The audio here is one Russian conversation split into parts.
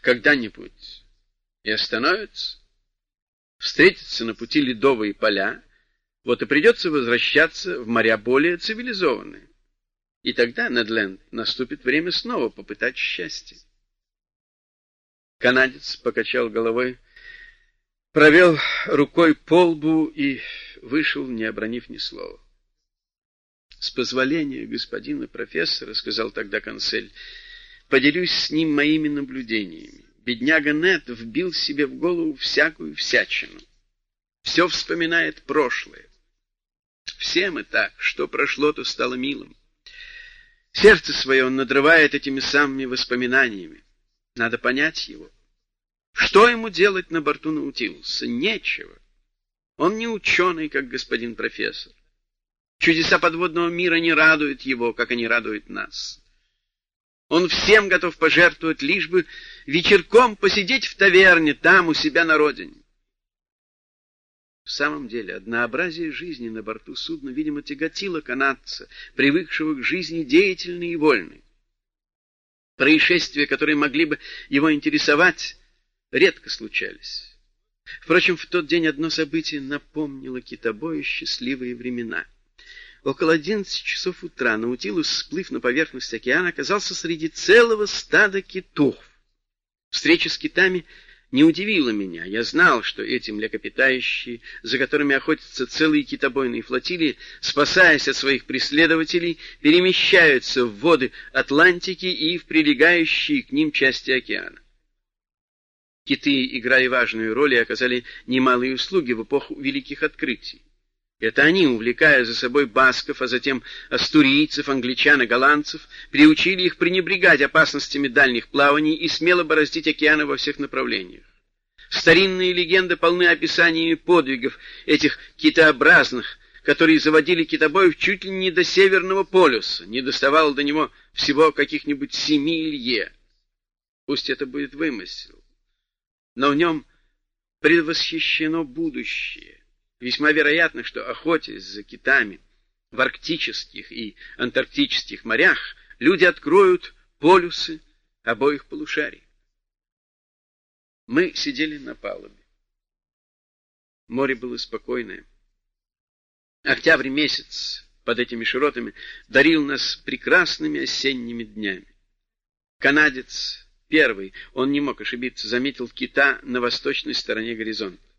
когда-нибудь и остановятся. Встретятся на пути ледовые поля, вот и придется возвращаться в моря более цивилизованные. И тогда, Недленд, наступит время снова попытать счастье. Канадец покачал головой, провел рукой по лбу и вышел, не обронив ни слова. — С позволения господина профессора, — сказал тогда консель, — поделюсь с ним моими наблюдениями. Бедняга Нет вбил себе в голову всякую всячину. Все вспоминает прошлое. Все мы так, что прошло, то стало милым. Сердце свое он надрывает этими самыми воспоминаниями. Надо понять его. Что ему делать на борту Наутилуса? Нечего. Он не ученый, как господин профессор. Чудеса подводного мира не радуют его, как они радуют нас. Он всем готов пожертвовать, лишь бы вечерком посидеть в таверне там, у себя на родине. В самом деле, однообразие жизни на борту судна, видимо, тяготило канадца, привыкшего к жизни деятельной и вольной. Происшествия, которые могли бы его интересовать, редко случались. Впрочем, в тот день одно событие напомнило китобою счастливые времена. Около одиннадцати часов утра Наутилус, всплыв на поверхность океана, оказался среди целого стада китов. Встреча с китами не удивила меня. Я знал, что эти млекопитающие, за которыми охотятся целые китобойные флотилии, спасаясь от своих преследователей, перемещаются в воды Атлантики и в прилегающие к ним части океана. Киты играли важную роль и оказали немалые услуги в эпоху великих открытий. Это они, увлекая за собой басков, а затем астурийцев, англичан и голландцев, приучили их пренебрегать опасностями дальних плаваний и смело бороздить океаны во всех направлениях. Старинные легенды полны описаниями подвигов этих китообразных, которые заводили китобоев чуть ли не до Северного полюса, не доставало до него всего каких-нибудь семи лье. Пусть это будет вымысел, но в нем предвосхищено будущее. Весьма вероятно, что, охотясь за китами в арктических и антарктических морях, люди откроют полюсы обоих полушарий. Мы сидели на палубе. Море было спокойное. Октябрь месяц под этими широтами дарил нас прекрасными осенними днями. Канадец первый, он не мог ошибиться, заметил кита на восточной стороне горизонта.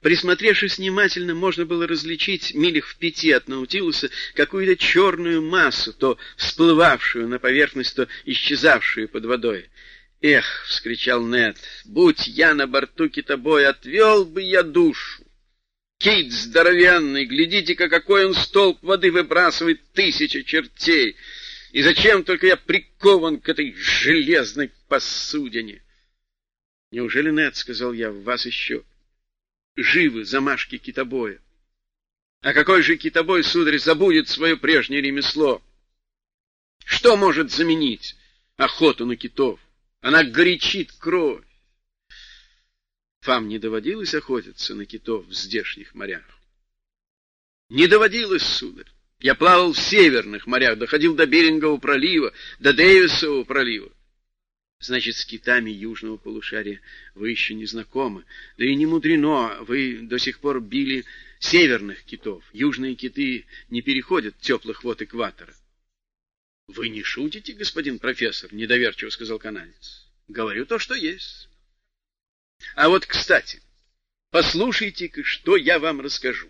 Присмотревшись внимательно, можно было различить милях в пяти от Наутилуса какую-то черную массу, то всплывавшую на поверхность, то исчезавшую под водой. «Эх!» — вскричал Нед, — «будь я на борту китобоя, отвел бы я душу! Кит здоровенный, глядите-ка, какой он столб воды выбрасывает тысячи чертей! И зачем только я прикован к этой железной посудине?» «Неужели, Нед, — сказал я, — в вас еще живы замашки китобоя. А какой же китобой, сударь, забудет свое прежнее ремесло? Что может заменить охоту на китов? Она горячит кровь. Вам не доводилось охотиться на китов в здешних морях? Не доводилось, сударь. Я плавал в северных морях, доходил до Берингового пролива, до Дэвисового пролива. Значит, с китами южного полушария вы еще не знакомы. Да и не мудрено, вы до сих пор били северных китов. Южные киты не переходят теплых вод экватора. — Вы не шутите, господин профессор? — недоверчиво сказал канадец. — Говорю то, что есть. — А вот, кстати, послушайте-ка, что я вам расскажу.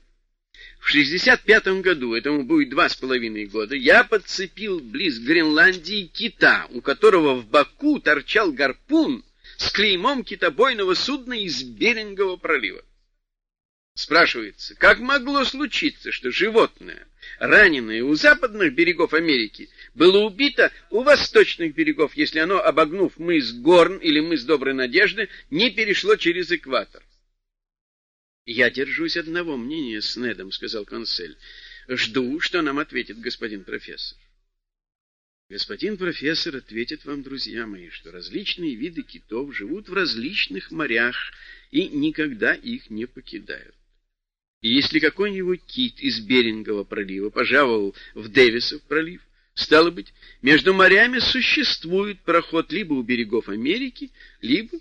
В 65-м году, этому будет два с половиной года, я подцепил близ Гренландии кита, у которого в боку торчал гарпун с клеймом китобойного судна из Берингового пролива. Спрашивается, как могло случиться, что животное, раненое у западных берегов Америки, было убито у восточных берегов, если оно, обогнув мыс Горн или мыс Доброй Надежды, не перешло через экватор? «Я держусь одного мнения с Недом», — сказал консель. «Жду, что нам ответит господин профессор». Господин профессор ответит вам, друзья мои, что различные виды китов живут в различных морях и никогда их не покидают. И если какой-нибудь кит из Берингового пролива пожаловал в Дэвисов пролив, Стало быть, между морями существует проход либо у берегов Америки, либо